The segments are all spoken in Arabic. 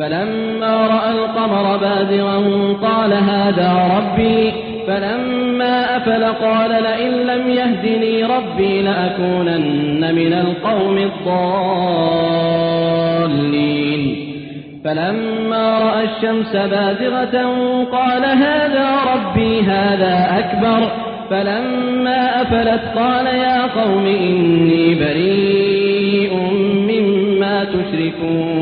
فلما رأى القمر بازغا قال هذا ربي. فلما أفل قال لئن لم يهدني ربي لأكونن من القوم الضالين. فلما رأى الشمس بازغة قال هذا ربي هذا أكبر. فلما أفلت قال يا قوم إني بريء مما تشركون.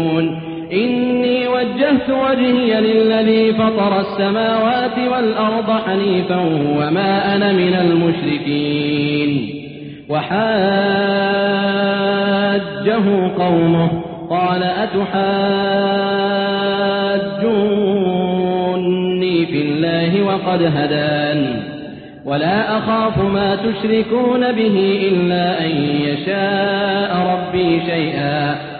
إني وجهت وجهي للذي فطر السماوات والأرض حنيفا وما أنا من المشركين. وحاجه قومه قال أتحاجوني في الله وقد هدان ولا أخاف ما تشركون به إلا أن